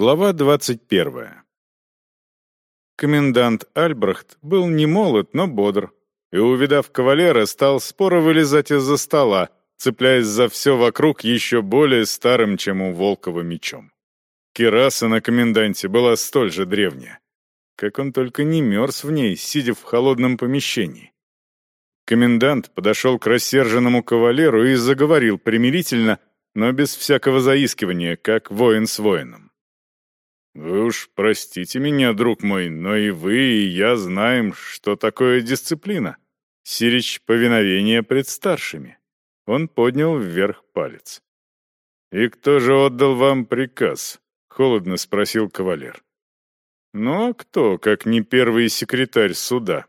Глава двадцать первая. Комендант Альбрехт был не молод, но бодр, и, увидав кавалера, стал споро вылезать из-за стола, цепляясь за все вокруг еще более старым, чем у Волкова мечом. Кираса на коменданте была столь же древняя. Как он только не мерз в ней, сидя в холодном помещении. Комендант подошел к рассерженному кавалеру и заговорил примирительно, но без всякого заискивания, как воин с воином. «Вы уж простите меня, друг мой, но и вы, и я знаем, что такое дисциплина. Сирич повиновение пред старшими». Он поднял вверх палец. «И кто же отдал вам приказ?» — холодно спросил кавалер. «Ну а кто, как не первый секретарь суда?»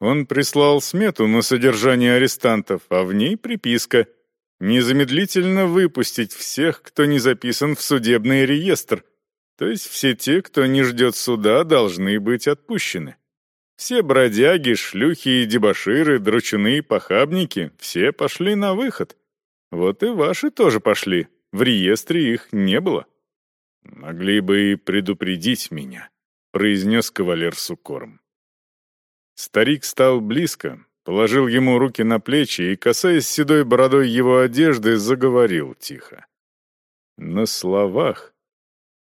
Он прислал смету на содержание арестантов, а в ней приписка «Незамедлительно выпустить всех, кто не записан в судебный реестр», то есть все те, кто не ждет суда, должны быть отпущены. Все бродяги, шлюхи и дебоширы, дручуны похабники, все пошли на выход. Вот и ваши тоже пошли, в реестре их не было. Могли бы и предупредить меня, произнес кавалер с укором. Старик стал близко, положил ему руки на плечи и, касаясь седой бородой его одежды, заговорил тихо. На словах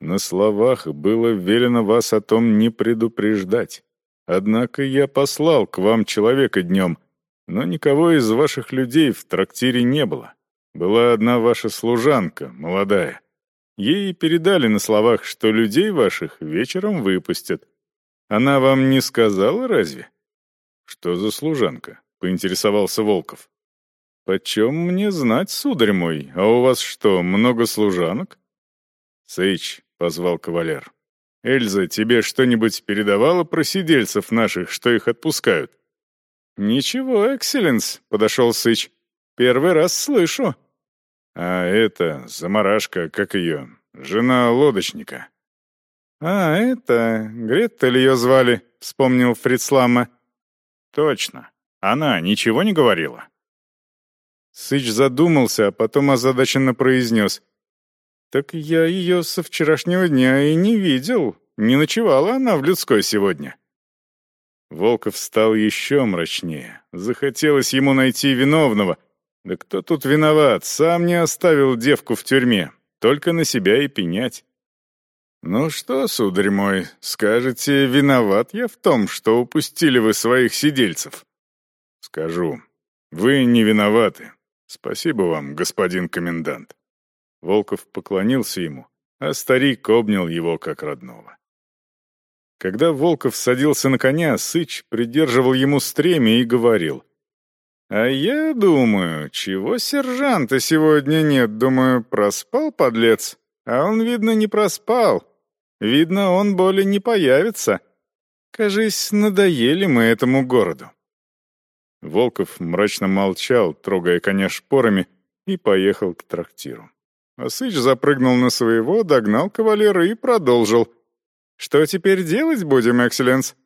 на словах было велено вас о том не предупреждать. Однако я послал к вам человека днем, но никого из ваших людей в трактире не было. Была одна ваша служанка, молодая. Ей передали на словах, что людей ваших вечером выпустят. Она вам не сказала разве? Что за служанка? Поинтересовался Волков. Почем мне знать, сударь мой, а у вас что, много служанок? Сыч, — позвал кавалер. «Эльза, тебе что-нибудь передавала про сидельцев наших, что их отпускают?» «Ничего, экселленс», — подошел Сыч. «Первый раз слышу». «А это, заморашка, как ее, жена лодочника». «А, это, Греттель ее звали», — вспомнил Фрицлама. «Точно. Она ничего не говорила?» Сыч задумался, а потом озадаченно произнес — «Так я ее со вчерашнего дня и не видел. Не ночевала она в людской сегодня». Волков стал еще мрачнее. Захотелось ему найти виновного. Да кто тут виноват? Сам не оставил девку в тюрьме. Только на себя и пенять. «Ну что, сударь мой, скажете, виноват я в том, что упустили вы своих сидельцев?» «Скажу. Вы не виноваты. Спасибо вам, господин комендант». Волков поклонился ему, а старик обнял его как родного. Когда Волков садился на коня, Сыч придерживал ему стремя и говорил. «А я думаю, чего сержанта сегодня нет? Думаю, проспал, подлец? А он, видно, не проспал. Видно, он более не появится. Кажись, надоели мы этому городу». Волков мрачно молчал, трогая коня шпорами, и поехал к трактиру. Осыч запрыгнул на своего, догнал кавалера и продолжил. «Что теперь делать будем, экселленс?»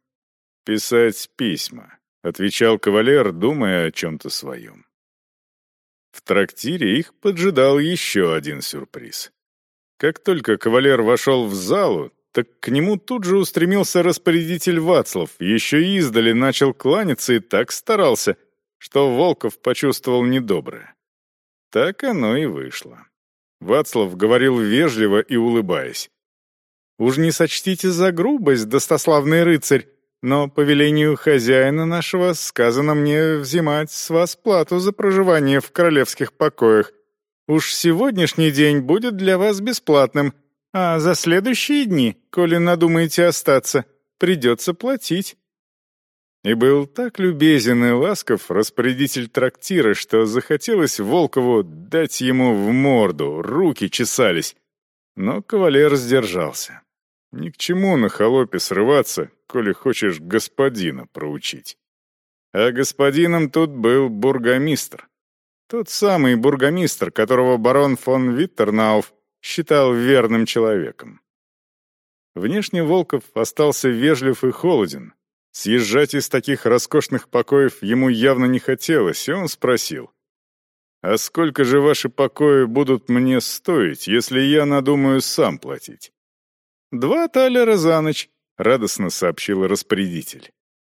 «Писать письма», — отвечал кавалер, думая о чем-то своем. В трактире их поджидал еще один сюрприз. Как только кавалер вошел в залу, так к нему тут же устремился распорядитель Вацлав, еще издали начал кланяться и так старался, что Волков почувствовал недоброе. Так оно и вышло. Вацлав говорил вежливо и улыбаясь. «Уж не сочтите за грубость, достославный рыцарь, но по велению хозяина нашего сказано мне взимать с вас плату за проживание в королевских покоях. Уж сегодняшний день будет для вас бесплатным, а за следующие дни, коли надумаете остаться, придется платить. И был так любезен и ласков распорядитель трактира, что захотелось Волкову дать ему в морду, руки чесались. Но кавалер сдержался. Ни к чему на холопе срываться, коли хочешь господина проучить. А господином тут был бургомистр. Тот самый бургомистр, которого барон фон Виттернауф считал верным человеком. Внешне Волков остался вежлив и холоден, Съезжать из таких роскошных покоев ему явно не хотелось, и он спросил. «А сколько же ваши покои будут мне стоить, если я надумаю сам платить?» «Два талера за ночь», — радостно сообщил распорядитель.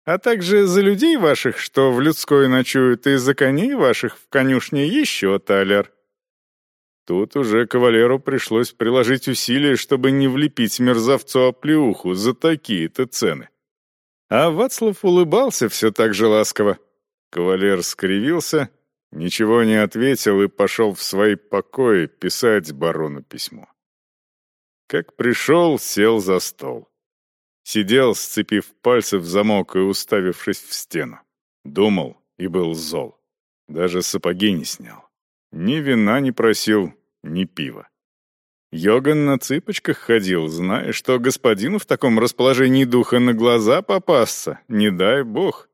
«А также за людей ваших, что в людской ночуют, и за коней ваших в конюшне еще талер». Тут уже кавалеру пришлось приложить усилия, чтобы не влепить мерзавцу оплеуху за такие-то цены. А Вацлав улыбался все так же ласково. Кавалер скривился, ничего не ответил и пошел в свои покои писать барону письмо. Как пришел, сел за стол. Сидел, сцепив пальцы в замок и уставившись в стену. Думал и был зол. Даже сапоги не снял. Ни вина не просил, ни пива. Йоган на цыпочках ходил, зная, что господину в таком расположении духа на глаза попасться, не дай бог.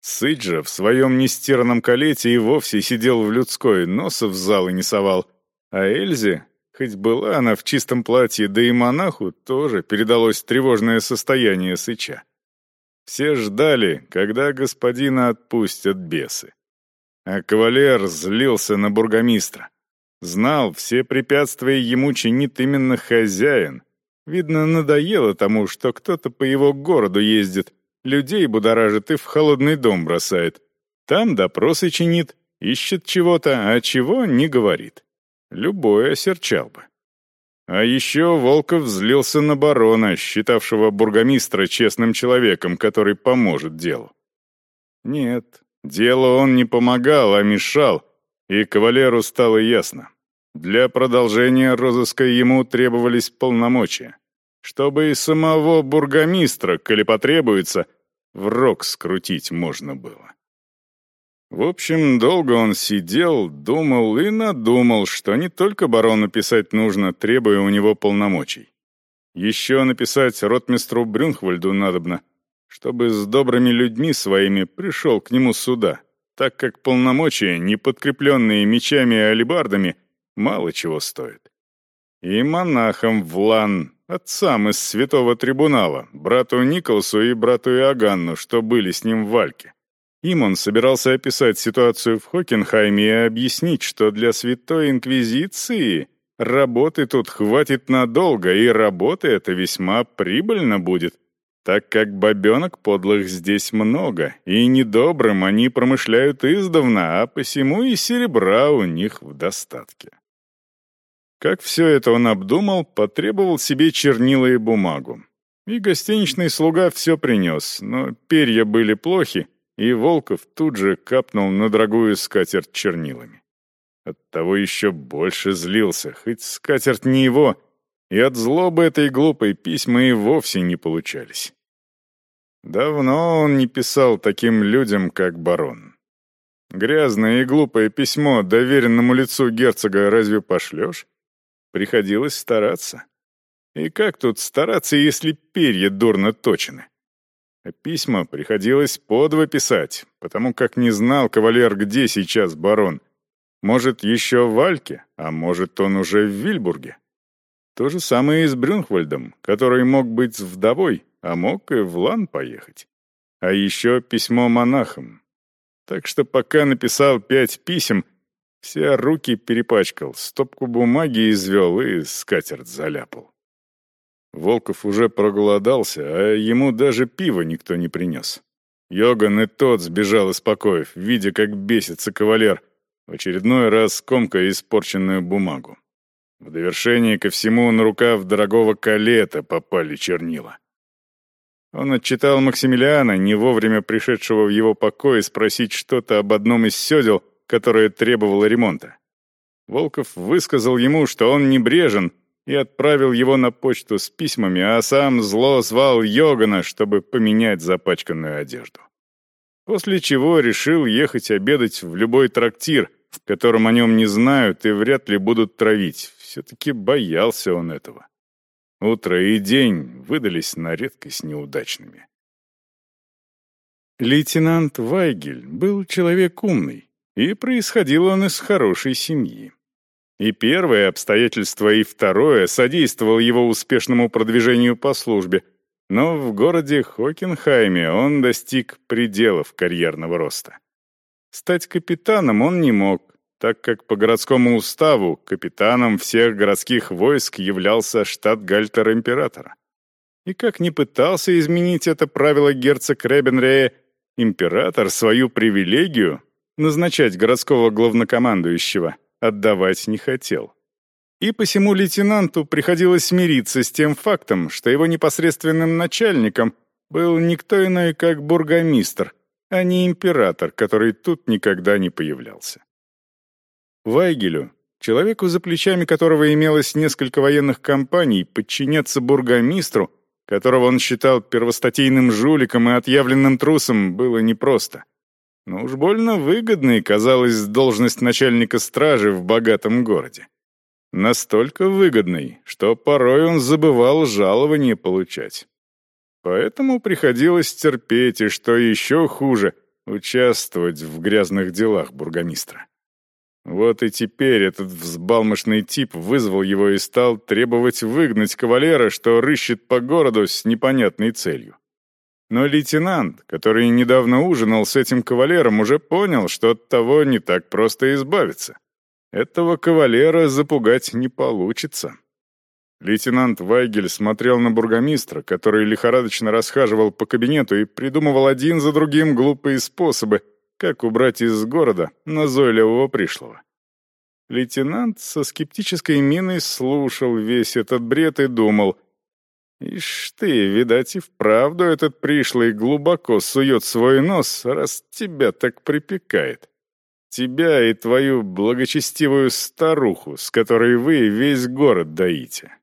Сыч в своем нестиранном калете и вовсе сидел в людской, носа в зал и не совал. А Эльзе, хоть была она в чистом платье, да и монаху тоже передалось тревожное состояние Сыча. Все ждали, когда господина отпустят бесы. А кавалер злился на бургомистра. Знал, все препятствия ему чинит именно хозяин. Видно, надоело тому, что кто-то по его городу ездит, людей будоражит и в холодный дом бросает. Там допросы чинит, ищет чего-то, а чего не говорит. Любой осерчал бы. А еще Волков злился на барона, считавшего бургомистра честным человеком, который поможет делу. Нет, делу он не помогал, а мешал, и кавалеру стало ясно. Для продолжения розыска ему требовались полномочия. Чтобы и самого бургомистра, коли потребуется, в рог скрутить можно было. В общем, долго он сидел, думал и надумал, что не только барону писать нужно, требуя у него полномочий. Еще написать ротмистру Брюнхвальду надобно, чтобы с добрыми людьми своими пришел к нему сюда, так как полномочия, не подкрепленные мечами и алебардами, мало чего стоят. И монахам в лан, отцам из святого трибунала, брату Николсу и брату Иоганну, что были с ним в Вальке. Им он собирался описать ситуацию в Хокенхайме и объяснить, что для Святой Инквизиции работы тут хватит надолго, и работы это весьма прибыльно будет, так как бабенок подлых здесь много, и недобрым они промышляют издавна, а посему и серебра у них в достатке. Как все это он обдумал, потребовал себе чернила и бумагу. И гостиничный слуга все принес, но перья были плохи, и Волков тут же капнул на дорогую скатерть чернилами. Оттого еще больше злился, хоть скатерть не его, и от злобы этой глупой письма и вовсе не получались. Давно он не писал таким людям, как барон. Грязное и глупое письмо доверенному лицу герцога разве пошлешь? Приходилось стараться. И как тут стараться, если перья дурно точены? А письма приходилось подво писать, потому как не знал кавалер, где сейчас барон. Может, еще в Альке, а может, он уже в Вильбурге. То же самое и с Брюнхвальдом, который мог быть вдовой, а мог и в Лан поехать. А еще письмо монахам. Так что пока написал пять писем, все руки перепачкал, стопку бумаги извел и скатерть заляпал. Волков уже проголодался, а ему даже пива никто не принес. Йоган и тот сбежал из покоев, видя, как бесится кавалер, в очередной раз скомкая испорченную бумагу. В довершение ко всему на рукав дорогого калета попали чернила. Он отчитал Максимилиана, не вовремя пришедшего в его покой, спросить что-то об одном из седел, которое требовало ремонта. Волков высказал ему, что он небрежен, и отправил его на почту с письмами, а сам зло звал Йогана, чтобы поменять запачканную одежду. После чего решил ехать обедать в любой трактир, в котором о нем не знают и вряд ли будут травить. Все-таки боялся он этого. Утро и день выдались на редкость неудачными. Лейтенант Вайгель был человек умный, и происходил он из хорошей семьи. И первое обстоятельство, и второе содействовало его успешному продвижению по службе, но в городе Хокенхайме он достиг пределов карьерного роста. Стать капитаном он не мог, так как по городскому уставу капитаном всех городских войск являлся штат-гальтер императора. И как ни пытался изменить это правило герцог Ребенрея, император свою привилегию назначать городского главнокомандующего отдавать не хотел. И посему лейтенанту приходилось смириться с тем фактом, что его непосредственным начальником был никто иной, как бургомистр, а не император, который тут никогда не появлялся. Вайгелю, человеку, за плечами которого имелось несколько военных компаний, подчиняться бургомистру, которого он считал первостатейным жуликом и отъявленным трусом, было непросто. Но уж больно выгодной казалась должность начальника стражи в богатом городе. Настолько выгодной, что порой он забывал жалование получать. Поэтому приходилось терпеть и, что еще хуже, участвовать в грязных делах бургомистра. Вот и теперь этот взбалмошный тип вызвал его и стал требовать выгнать кавалера, что рыщет по городу с непонятной целью. Но лейтенант, который недавно ужинал с этим кавалером, уже понял, что от того не так просто избавиться. Этого кавалера запугать не получится. Лейтенант Вайгель смотрел на бургомистра, который лихорадочно расхаживал по кабинету и придумывал один за другим глупые способы, как убрать из города назойливого пришлого. Лейтенант со скептической миной слушал весь этот бред и думал, «Ишь ты, видать, и вправду этот пришлый глубоко сует свой нос, раз тебя так припекает. Тебя и твою благочестивую старуху, с которой вы весь город доите.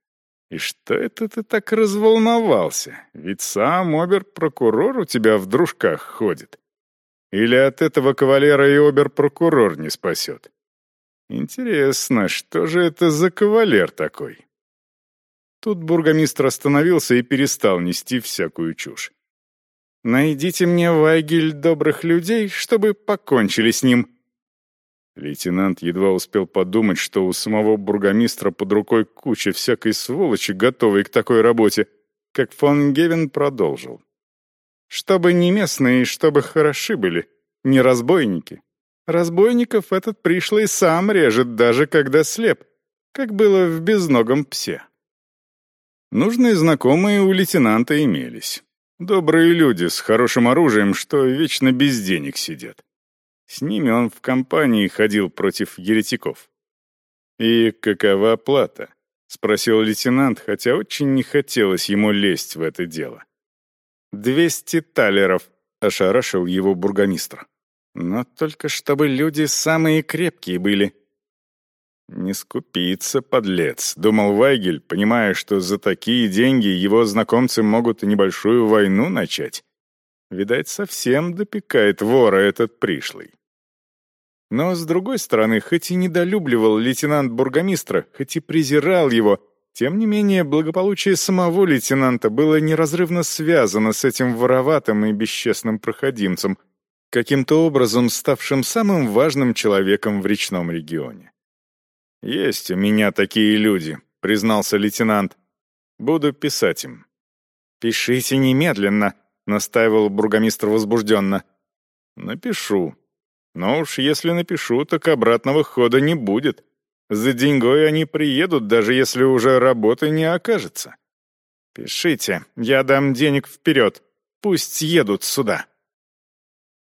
И что это ты так разволновался? Ведь сам обер-прокурор у тебя в дружках ходит. Или от этого кавалера и обер-прокурор не спасет? Интересно, что же это за кавалер такой? Тут бургомистр остановился и перестал нести всякую чушь. «Найдите мне, Вайгель, добрых людей, чтобы покончили с ним». Лейтенант едва успел подумать, что у самого бургомистра под рукой куча всякой сволочи, готовой к такой работе, как фон Гевен продолжил. Чтобы не местные, чтобы хороши были, не разбойники. Разбойников этот пришлый сам режет, даже когда слеп, как было в безногом псе. Нужные знакомые у лейтенанта имелись. Добрые люди с хорошим оружием, что вечно без денег сидят. С ними он в компании ходил против еретиков. «И какова плата?» — спросил лейтенант, хотя очень не хотелось ему лезть в это дело. «Двести талеров», — ошарашил его бургомистр. «Но только чтобы люди самые крепкие были». «Не скупиться, подлец», — думал Вайгель, понимая, что за такие деньги его знакомцы могут небольшую войну начать. Видать, совсем допекает вора этот пришлый. Но, с другой стороны, хоть и недолюбливал лейтенант бургомистра, хоть и презирал его, тем не менее, благополучие самого лейтенанта было неразрывно связано с этим вороватым и бесчестным проходимцем, каким-то образом ставшим самым важным человеком в речном регионе. «Есть у меня такие люди», — признался лейтенант. «Буду писать им». «Пишите немедленно», — настаивал бургомистр возбужденно. «Напишу. Но уж если напишу, так обратного хода не будет. За деньгой они приедут, даже если уже работы не окажется. Пишите, я дам денег вперед. Пусть едут сюда.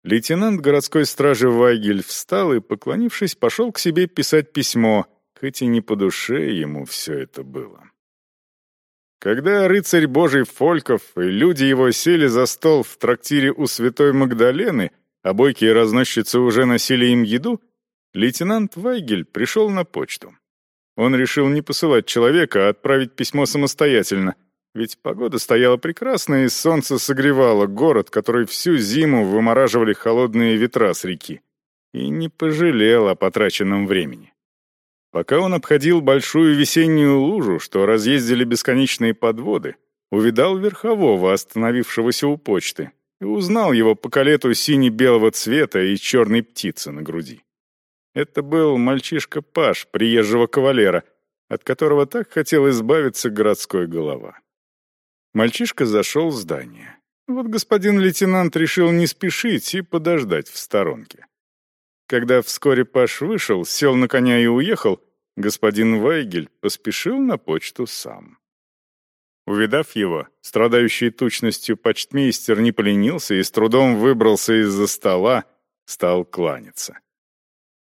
Лейтенант городской стражи Вайгель встал и, поклонившись, пошел к себе писать письмо, хоть и не по душе ему все это было. Когда рыцарь Божий Фольков и люди его сели за стол в трактире у Святой Магдалены, а бойкие разносчицы уже носили им еду, лейтенант Вайгель пришел на почту. Он решил не посылать человека, а отправить письмо самостоятельно, ведь погода стояла прекрасная и солнце согревало город, который всю зиму вымораживали холодные ветра с реки, и не пожалел о потраченном времени. Пока он обходил большую весеннюю лужу, что разъездили бесконечные подводы, увидал верхового, остановившегося у почты, и узнал его по калету сине-белого цвета и черной птицы на груди. Это был мальчишка Паш, приезжего кавалера, от которого так хотел избавиться городской голова. Мальчишка зашел в здание. Вот господин лейтенант решил не спешить и подождать в сторонке. Когда вскоре Паш вышел, сел на коня и уехал, господин Вайгель поспешил на почту сам. Увидав его, страдающий тучностью почтмейстер не поленился и с трудом выбрался из-за стола, стал кланяться.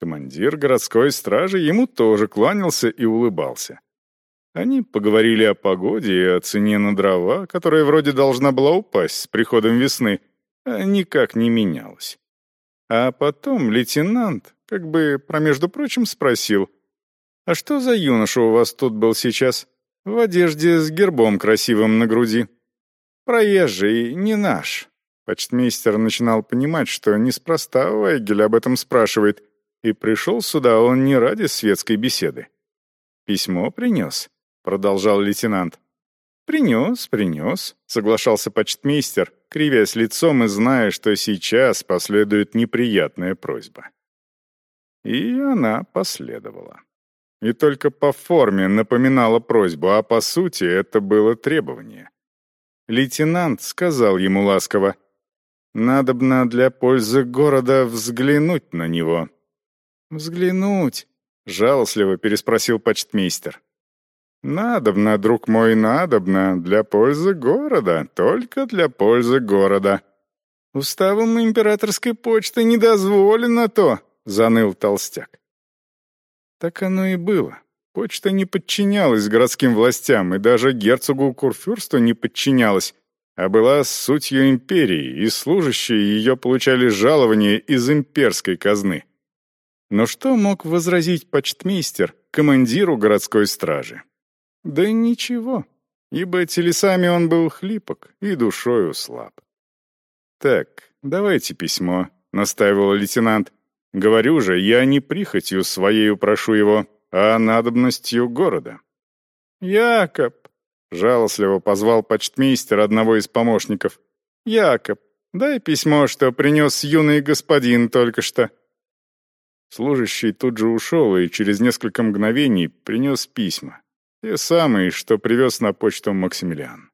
Командир городской стражи ему тоже кланялся и улыбался. Они поговорили о погоде и о цене на дрова, которая вроде должна была упасть с приходом весны, а никак не менялась. А потом лейтенант, как бы, промежду прочим, спросил, «А что за юноша у вас тут был сейчас? В одежде с гербом красивым на груди?» «Проезжий, не наш». Почтмейстер начинал понимать, что неспроста Вайгель об этом спрашивает, и пришел сюда он не ради светской беседы. «Письмо принес», — продолжал лейтенант. «Принес, принес», — соглашался почтмейстер, кривясь лицом и зная, что сейчас последует неприятная просьба. И она последовала. И только по форме напоминала просьбу, а по сути это было требование. Лейтенант сказал ему ласково, «Надобно для пользы города взглянуть на него». «Взглянуть?» — жалостливо переспросил почтмейстер. «Надобно, друг мой, надобно, для пользы города, только для пользы города». «Уставом императорской почты не дозволено то», — заныл толстяк. Так оно и было. Почта не подчинялась городским властям и даже герцогу Курфюрсту не подчинялась, а была сутью империи, и служащие ее получали жалование из имперской казны. Но что мог возразить почтмейстер командиру городской стражи? Да ничего, ибо телесами он был хлипок и душою слаб. «Так, давайте письмо», — настаивал лейтенант. «Говорю же, я не прихотью своей прошу его, а надобностью города». «Якоб», — жалостливо позвал почтмейстер одного из помощников. «Якоб, дай письмо, что принес юный господин только что». Служащий тут же ушел и через несколько мгновений принес письма. Те самые, что привез на почту Максимилиан.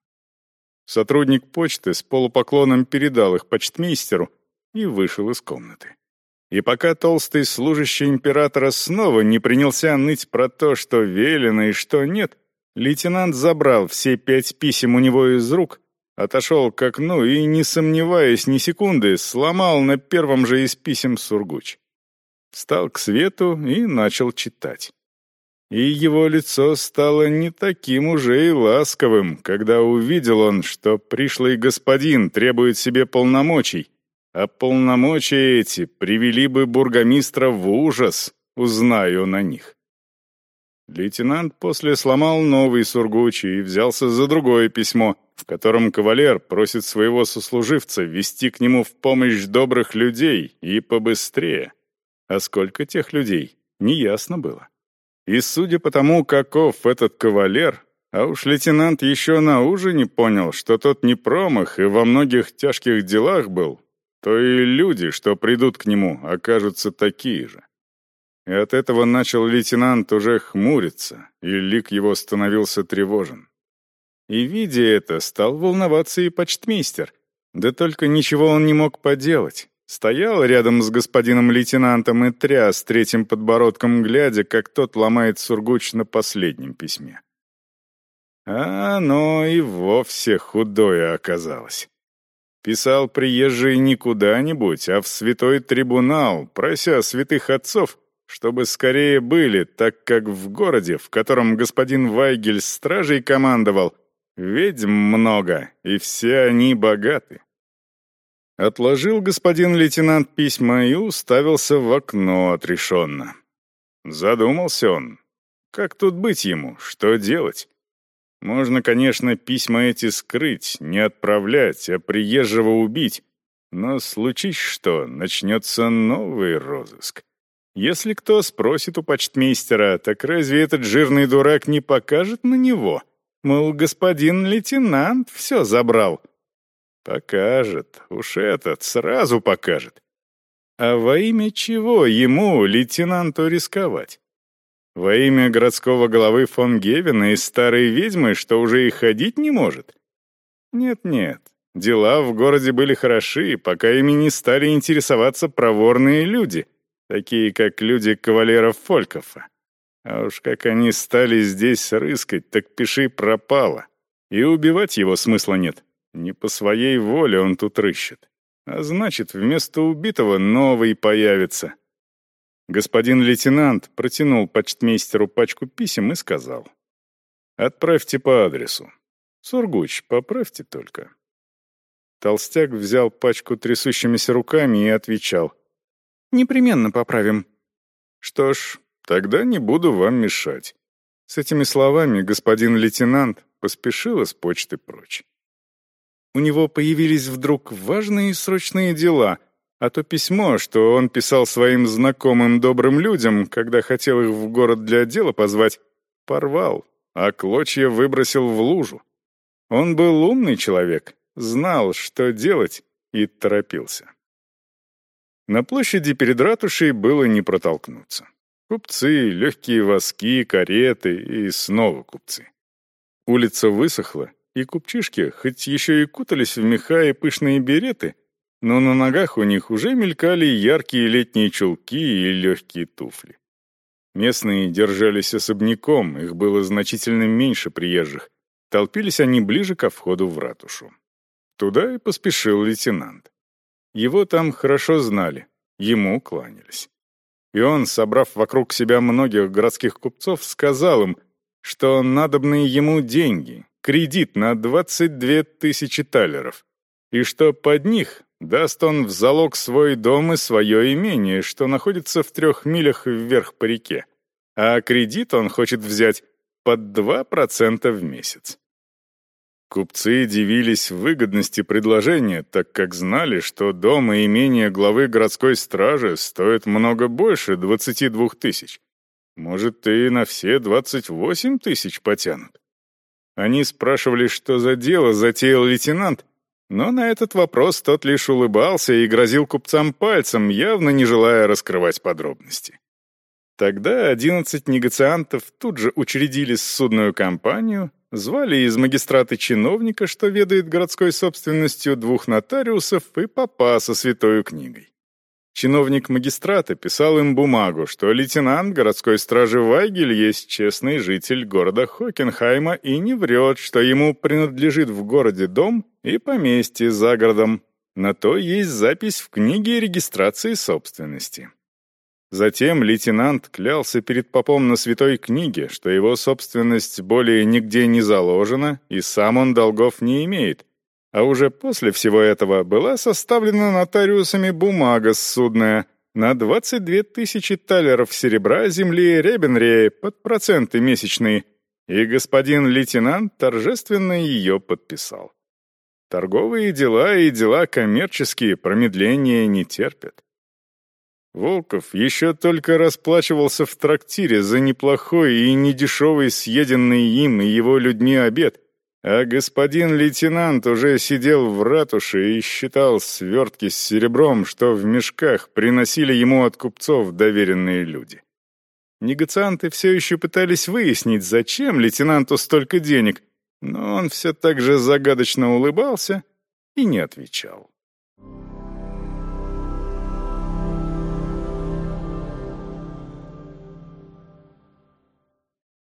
Сотрудник почты с полупоклоном передал их почтмейстеру и вышел из комнаты. И пока толстый служащий императора снова не принялся ныть про то, что велено и что нет, лейтенант забрал все пять писем у него из рук, отошел к окну и, не сомневаясь ни секунды, сломал на первом же из писем сургуч встал к свету и начал читать. И его лицо стало не таким уже и ласковым, когда увидел он, что пришлый господин требует себе полномочий, а полномочия эти привели бы бургомистра в ужас, узнаю на них. Лейтенант после сломал новый сургуч и взялся за другое письмо, в котором кавалер просит своего сослуживца вести к нему в помощь добрых людей и побыстрее. А сколько тех людей, неясно было. И судя по тому, каков этот кавалер, а уж лейтенант еще на ужине понял, что тот не промах и во многих тяжких делах был, то и люди, что придут к нему, окажутся такие же. И от этого начал лейтенант уже хмуриться, и лик его становился тревожен. И, видя это, стал волноваться и почтмейстер, да только ничего он не мог поделать. Стоял рядом с господином лейтенантом и тряс третьим подбородком, глядя, как тот ломает сургуч на последнем письме. А оно и вовсе худое оказалось. Писал приезжий не куда-нибудь, а в святой трибунал, прося святых отцов, чтобы скорее были, так как в городе, в котором господин Вайгель стражей командовал, ведьм много, и все они богаты. Отложил господин лейтенант письма и уставился в окно отрешенно. Задумался он. Как тут быть ему? Что делать? Можно, конечно, письма эти скрыть, не отправлять, а приезжего убить. Но случись что, начнется новый розыск. Если кто спросит у почтмейстера, так разве этот жирный дурак не покажет на него? Мол, господин лейтенант все забрал. Покажет, уж этот сразу покажет. А во имя чего ему, лейтенанту, рисковать? Во имя городского главы фон Гевена и старой ведьмы, что уже и ходить не может? Нет-нет, дела в городе были хороши, пока ими не стали интересоваться проворные люди, такие как люди кавалеров Фолькофа. А уж как они стали здесь рыскать, так пиши пропало. И убивать его смысла нет. Не по своей воле он тут рыщет. А значит, вместо убитого новый появится. Господин лейтенант протянул почтмейстеру пачку писем и сказал. «Отправьте по адресу. Сургуч, поправьте только». Толстяк взял пачку трясущимися руками и отвечал. «Непременно поправим». «Что ж, тогда не буду вам мешать». С этими словами господин лейтенант поспешил из почты прочь. У него появились вдруг важные срочные дела — а то письмо, что он писал своим знакомым добрым людям, когда хотел их в город для дела позвать, порвал, а клочья выбросил в лужу. Он был умный человек, знал, что делать, и торопился. На площади перед ратушей было не протолкнуться. Купцы, легкие воски, кареты и снова купцы. Улица высохла, и купчишки, хоть еще и кутались в меха и пышные береты, но на ногах у них уже мелькали яркие летние чулки и легкие туфли. Местные держались особняком, их было значительно меньше приезжих. Толпились они ближе ко входу в ратушу. Туда и поспешил лейтенант. Его там хорошо знали, ему кланялись. И он, собрав вокруг себя многих городских купцов, сказал им, что надобны ему деньги, кредит на 22 тысячи талеров, и что под них даст он в залог свой дом и свое имение, что находится в трех милях вверх по реке, а кредит он хочет взять под 2% в месяц. Купцы дивились выгодности предложения, так как знали, что дом и имение главы городской стражи стоят много больше 22 тысяч. Может, и на все 28 тысяч потянут. Они спрашивали, что за дело затеял лейтенант, но на этот вопрос тот лишь улыбался и грозил купцам пальцем, явно не желая раскрывать подробности. Тогда одиннадцать негациантов тут же учредили судную компанию, звали из магистрата чиновника, что ведает городской собственностью, двух нотариусов и папа со святой книгой. Чиновник магистрата писал им бумагу, что лейтенант городской стражи Вайгель есть честный житель города Хокенхайма и не врет, что ему принадлежит в городе дом и поместье за городом. На то есть запись в книге регистрации собственности. Затем лейтенант клялся перед попом на святой книге, что его собственность более нигде не заложена и сам он долгов не имеет, а уже после всего этого была составлена нотариусами бумага ссудная на 22 тысячи талеров серебра земли Ребенрея под проценты месячные, и господин лейтенант торжественно ее подписал. Торговые дела и дела коммерческие промедления не терпят. Волков еще только расплачивался в трактире за неплохой и недешевый съеденный им и его людьми обед — а господин лейтенант уже сидел в ратуше и считал свертки с серебром, что в мешках приносили ему от купцов доверенные люди. Негацианты все еще пытались выяснить, зачем лейтенанту столько денег, но он все так же загадочно улыбался и не отвечал.